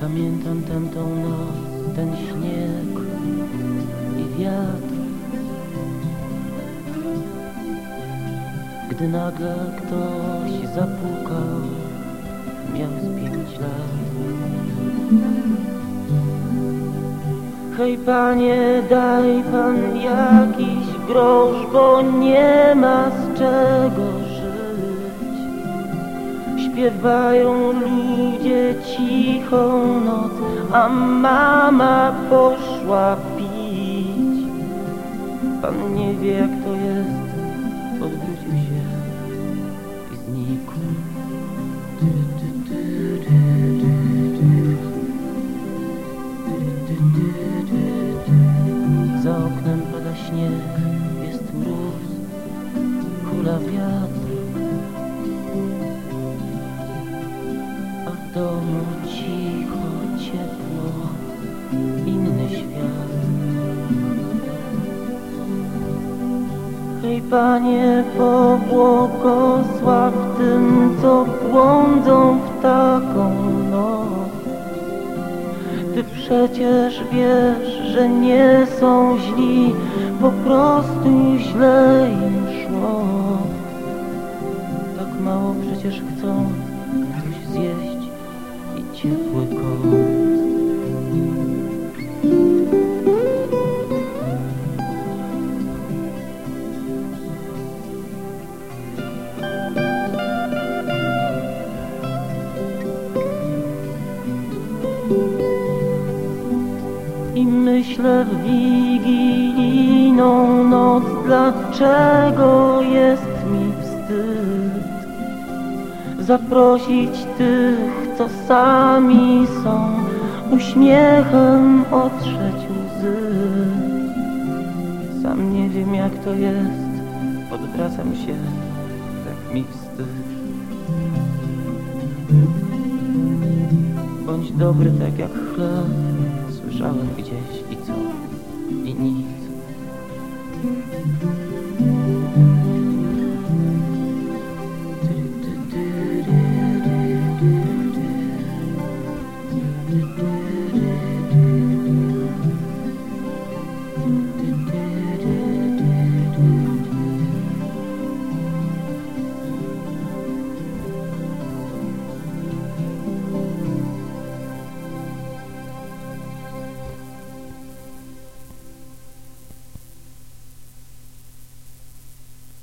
Pamiętam tamtą noc, ten śnieg i wiatr. Gdy nagle ktoś zapukał, miał z pięć lat. Hej panie, daj pan jakiś grosz, bo nie ma z czego żyć. Śpiewają ludzie cichą noc, a mama poszła pić. Pan nie wie jak to jest, odwrócił się i znikł. Za oknem pada śnieg, jest mróz, hula wiatr. Domu cicho, ciepło, inny świat. Hej panie, pobłogosław tym, co błądzą w taką noc. Ty przecież wiesz, że nie są źli, po prostu źle im szło. Tak mało przecież chcą ciepły kąt. I myślę w wigilijną noc, dlaczego jest mi wstyd zaprosić tych, co sami są, uśmiechem otrzeć łzy. Sam nie wiem jak to jest, odwracam się, tak mi wstyd. Bądź dobry tak jak chleb, słyszałem gdzieś i co, i nic. Mm-hmm.